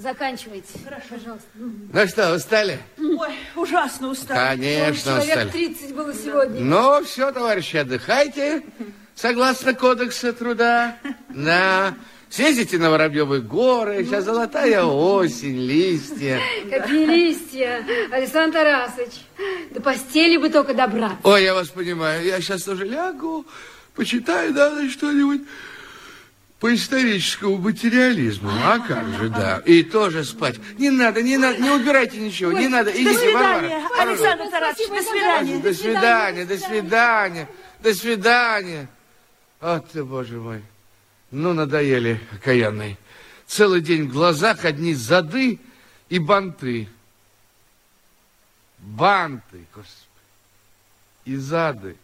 Заканчивайте. Хорошо. Пожалуйста. Ну что, устали? Ой, ужасно устали. Конечно, Человек устали. 30 было сегодня. Ну, все, товарищи, отдыхайте. Согласно кодекса труда. На... Съездите на Воробьевы горы. Сейчас золотая осень, листья. Какие листья, Александр Тарасович. До постели бы только добраться. Ой, я вас понимаю. Я сейчас тоже лягу, почитаю, да, что-нибудь по историческому материализму. А как же, да. И тоже спать. Не надо, не надо, не убирайте ничего, не надо. До Идите, свидания, Варвара. Александр Тарасович, до свидания. До свидания, до свидания, до свидания. Вот ты, боже мой. Ну, надоели, окаянные. Целый день в глазах одни зады и банты. Банты, господи. И зады.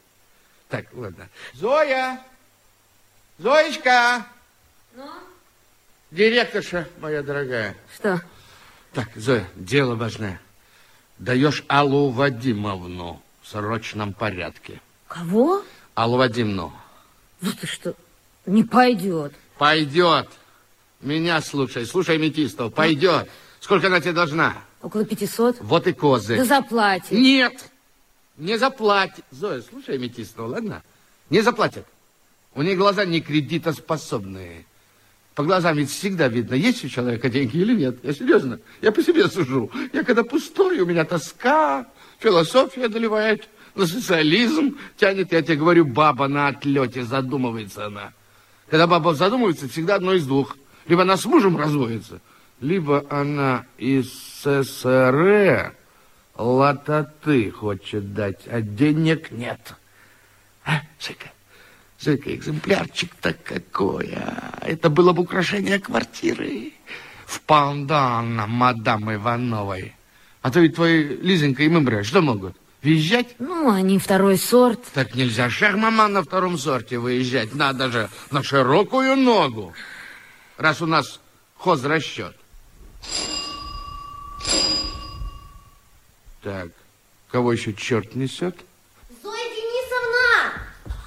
Так, ладно. Зоя! Зоечка! Директорша моя дорогая. Что? Так, Зоя, дело важное. Даешь Аллу Вадимовну в срочном порядке. Кого? Аллу Вадимовну. Ну ты что, не пойдет. Пойдет. Меня слушай, слушай Метистов, пойдет. Сколько она тебе должна? Около 500? Вот и козы. Да заплатит. Нет, не заплатит. Зоя, слушай Метистова, ладно? Не заплатят. У них глаза не кредитоспособные. По глазам ведь всегда видно, есть у человека деньги или нет. Я серьезно, я по себе сужу. Я когда пустой, у меня тоска, философия доливает, на социализм тянет. Я тебе говорю, баба на отлете, задумывается она. Когда баба задумывается, всегда одно из двух. Либо она с мужем разводится, либо она из СССР лататы хочет дать, а денег нет. А, Зыка, Зыка, экземплярчик-то какой, а? Это было бы украшение квартиры в пандан мадам Ивановой. А то ведь твои Лизонька и Мымра что могут? Въезжать? Ну, они второй сорт. Так нельзя шахмама на втором сорте выезжать. Надо же на широкую ногу. Раз у нас хозрасчет. Так, кого еще черт несет?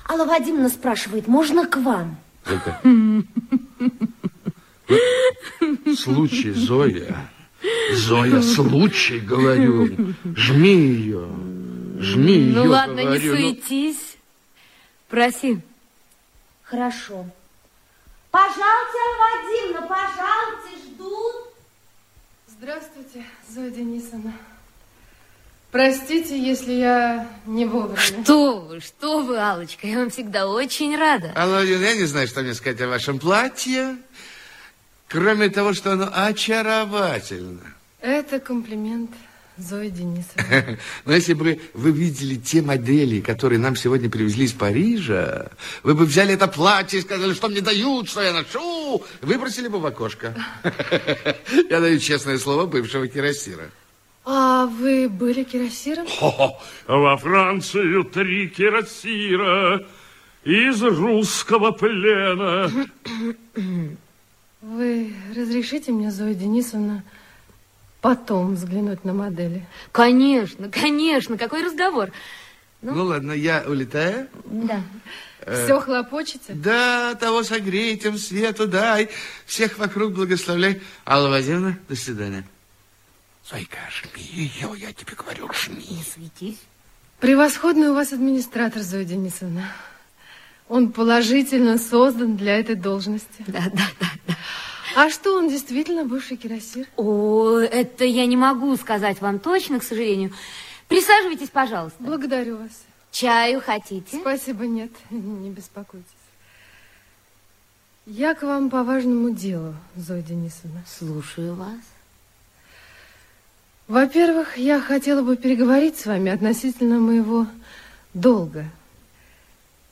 Алла Вадимовна спрашивает, можно к вам? Это... Случай, Зоя. Зоя, случай, говорю. Жми ее. Жми ее, Ну ладно, говорю. не Ну, суетись. Проси. Хорошо. Пожалуйте, Алла Вадимовна, пожалуйте, ждут. Здравствуйте, Зоя Денисовна. Простите, если я не вовремя. Что вы, что вы, Аллочка, я вам всегда очень рада. Алла Владимировна, я не знаю, что мне сказать о вашем платье, кроме того, что оно очаровательно. Это комплимент Зои Денисовны. Но если бы вы видели те модели, которые нам сегодня привезли из Парижа, вы бы взяли это платье и сказали, что мне дают, что я ношу, выбросили бы в окошко. Я даю честное слово бывшего кирасира. А вы были кирасиром? Хо-хо. Во Францию три кирасира из русского плена. Вы разрешите мне, Зоя Денисовна, потом взглянуть на модели? Конечно, конечно, какой разговор. Ну, ладно, я улетаю. Да. Все хлопочете? Да, того согрей, тем свету дай, всех вокруг благословляй. Алла Владимировна, до свидания. Зойка, жми ее, я тебе говорю, жми. Не светись. Превосходный у вас администратор, Зоя Денисовна. Он положительно создан для этой должности. Да, да, да, да. А что, он действительно бывший кирасир? О, это я не могу сказать вам точно, к сожалению. Присаживайтесь, пожалуйста. Благодарю вас. Чаю хотите? Спасибо, нет, не беспокойтесь. Я к вам по важному делу, Зоя Денисовна. Слушаю вас. Во-первых, я хотела бы переговорить с вами относительно моего долга.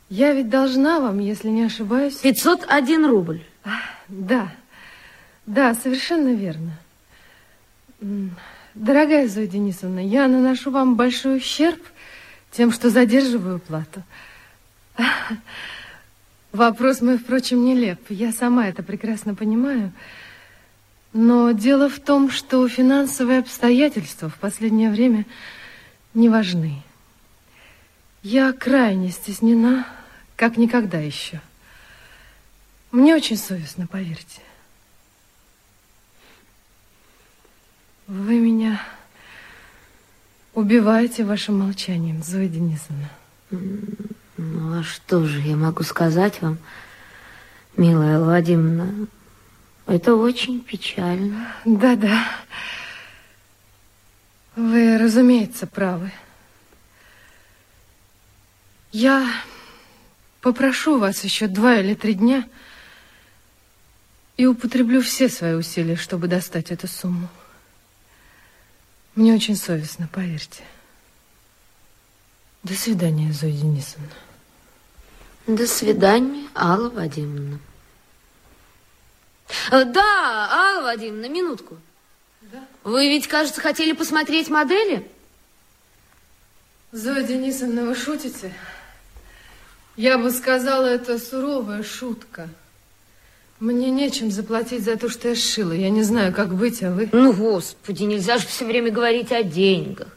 Я ведь должна вам, если не ошибаюсь... 501 рубль. Да, да, совершенно верно. Дорогая Зоя Денисовна, я наношу вам большой ущерб тем, что задерживаю плату. Вопрос мой, впрочем, нелеп. Я сама это прекрасно понимаю. Но дело в том, что финансовые обстоятельства в последнее время не важны. Я крайне стеснена, как никогда еще. Мне очень совестно, поверьте. Вы меня убиваете вашим молчанием, Зоя Денисовна. Ну, а что же я могу сказать вам, милая Владимировна? Это очень печально. Да-да. Вы, разумеется, правы. Я попрошу вас еще два или три дня и употреблю все свои усилия, чтобы достать эту сумму. Мне очень совестно, поверьте. До свидания, Зоя Денисовна. До свидания, Алла Вадимовна. Э, Да, Алла Вадимовна, минутку. Да? Вы ведь, кажется, хотели посмотреть модели? Зоя Денисовна, вы шутите? Я бы сказала, это суровая шутка. Мне нечем заплатить за то, что я сшила. Я не знаю, как быть, а вы... Ну, господи, нельзя же все время говорить о деньгах.